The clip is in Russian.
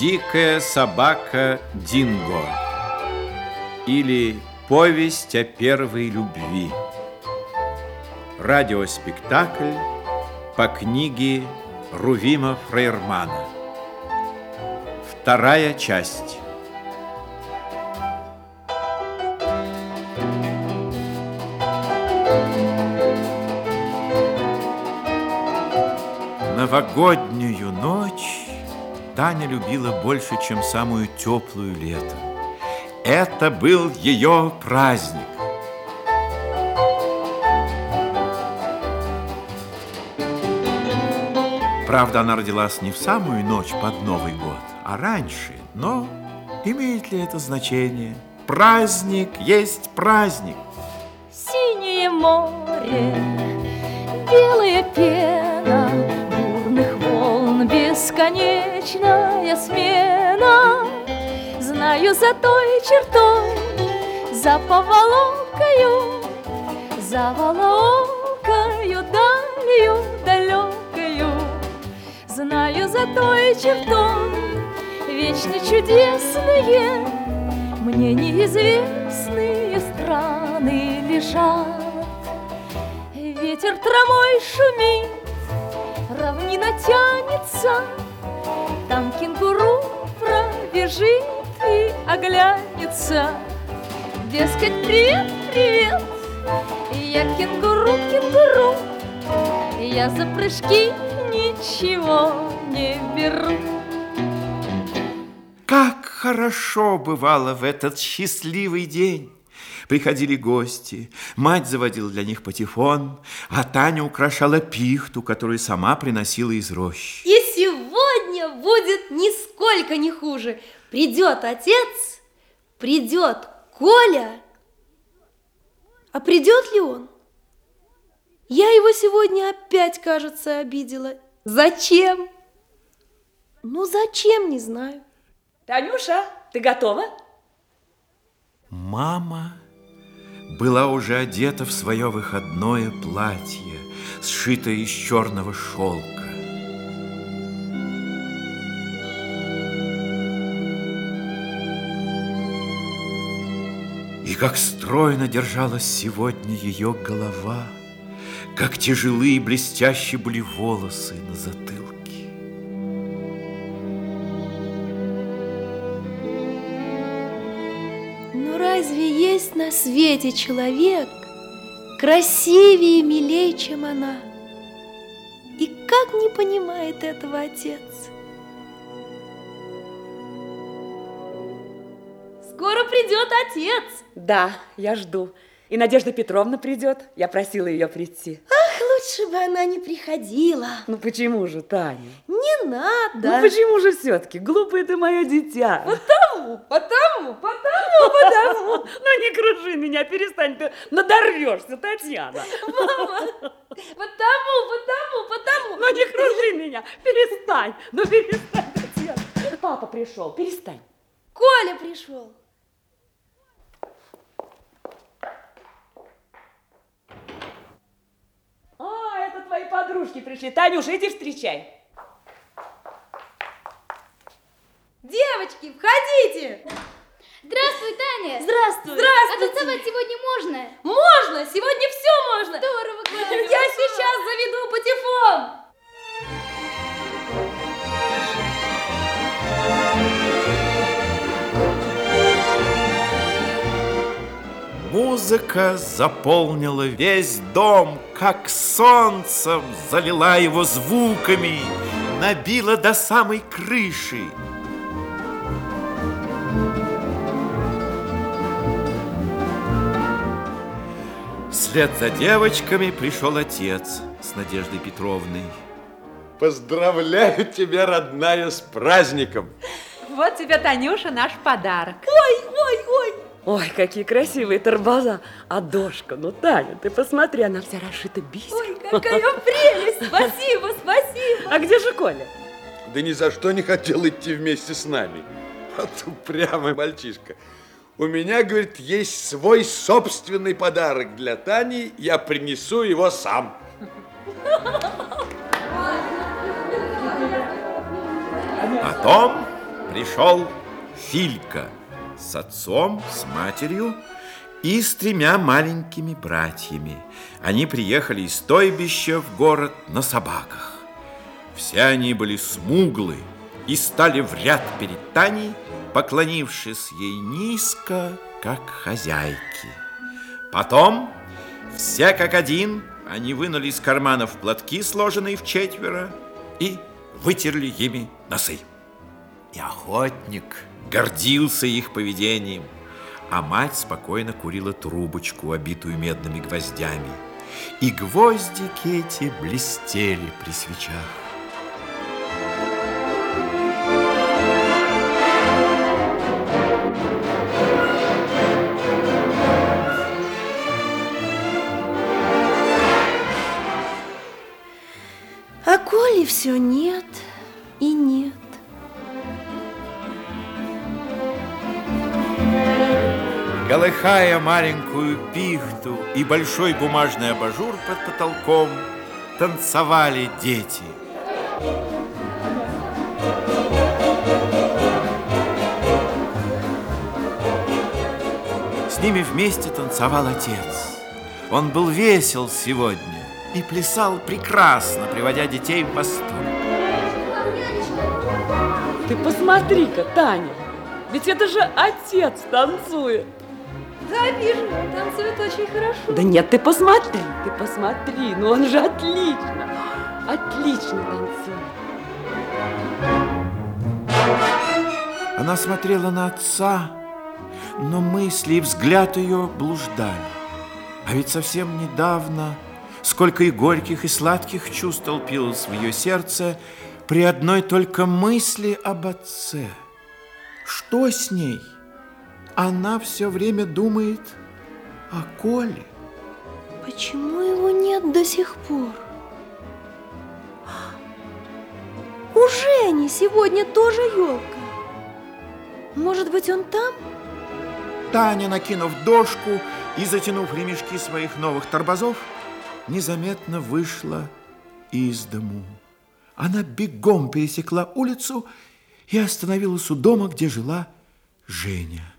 Дикая собака Динго или Повесть о первой любви. Радиоспектакль по книге Рувима Фрейрмана. Вторая часть. Новогоднюю ночь Таня любила больше, чем самую теплую лето. Это был ее праздник. Правда, она родилась не в самую ночь под Новый год, а раньше. Но имеет ли это значение? Праздник есть праздник. Синее море, белая пена, бесконечная смена. Знаю за той чертой, за поволокою, за волокою далью далекою. Знаю за той чертой, вечно чудесные, мне неизвестные страны лежат. Ветер трамой шумит, равнина тянется, Там кенгуру пробежит и оглянется. Дескать, привет, привет, я кенгуру, кенгуру, Я за прыжки ничего не беру. Как хорошо бывало в этот счастливый день! Приходили гости, мать заводила для них патефон, а Таня украшала пихту, которую сама приносила из рощи. И сегодня будет нисколько не хуже. Придет отец, придет Коля. А придет ли он? Я его сегодня опять, кажется, обидела. Зачем? Ну, зачем, не знаю. Танюша, ты готова? Мама была уже одета в свое выходное платье, сшитое из черного шелка. И как стройно держалась сегодня ее голова, как тяжелые и блестящие были волосы на затылке. Разве есть на свете человек красивее и милее, чем она? И как не понимает этого отец? Скоро придет отец. Да, я жду. И Надежда Петровна придет. Я просила ее прийти. Ах, лучше бы она не приходила. Ну почему же, Таня? Не надо. Ну почему же все-таки? Глупое ты мое дитя. Потому, потому, потому, потому. Ну не кружи меня, перестань, ты надорвешься, Татьяна. Мама, потому, потому, потому. Ну не кружи меня, перестань, ну перестань, Татьяна. Папа пришел, перестань. Коля пришел. А, это твои подружки пришли. Танюша, иди встречай. Девочки, входите. Здравствуй, Таня! Здравствуй. А Здравствуйте. танцевать сегодня можно? Можно, сегодня все можно. Здорово, Клавдия, Я здорово. сейчас заведу патефон. Музыка заполнила весь дом, как солнцем залила его звуками, набила до самой крыши. Вслед за девочками пришел отец с Надеждой Петровной. Поздравляю тебя, родная, с праздником. Вот тебе, Танюша, наш подарок. Ой, ой, ой. Ой, какие красивые торбоза. А дошка, ну, Таня, ты посмотри, она вся расшита бисером. Ой, какая прелесть. Спасибо, спасибо. А где же Коля? Да ни за что не хотел идти вместе с нами. Вот упрямый мальчишка. У меня, говорит, есть свой собственный подарок для Тани. Я принесу его сам. Потом пришел Филька с отцом, с матерью и с тремя маленькими братьями. Они приехали из стойбища в город на собаках. Все они были смуглы и стали в ряд перед Таней, поклонившись ей низко, как хозяйки. Потом все как один они вынули из карманов платки, сложенные в четверо, и вытерли ими носы. И охотник гордился их поведением, а мать спокойно курила трубочку, обитую медными гвоздями. И гвоздики эти блестели при свечах. Коли все нет и нет. Колыхая маленькую пихту и большой бумажный абажур под потолком, танцевали дети. С ними вместе танцевал отец. Он был весел сегодня и плясал прекрасно, приводя детей в восторг. Ты посмотри-ка, Таня, ведь это же отец танцует. Да, вижу, танцует очень хорошо. Да нет, ты посмотри, ты посмотри, ну он же отлично, отлично танцует. Она смотрела на отца, но мысли и взгляд ее блуждали. А ведь совсем недавно сколько и горьких, и сладких чувств толпилось в ее сердце при одной только мысли об отце. Что с ней? Она все время думает о Коле. Почему его нет до сих пор? У Жени сегодня тоже елка. Может быть, он там? Таня, накинув дошку и затянув ремешки своих новых торбазов, незаметно вышла из дому. Она бегом пересекла улицу и остановилась у дома, где жила Женя.